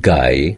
guy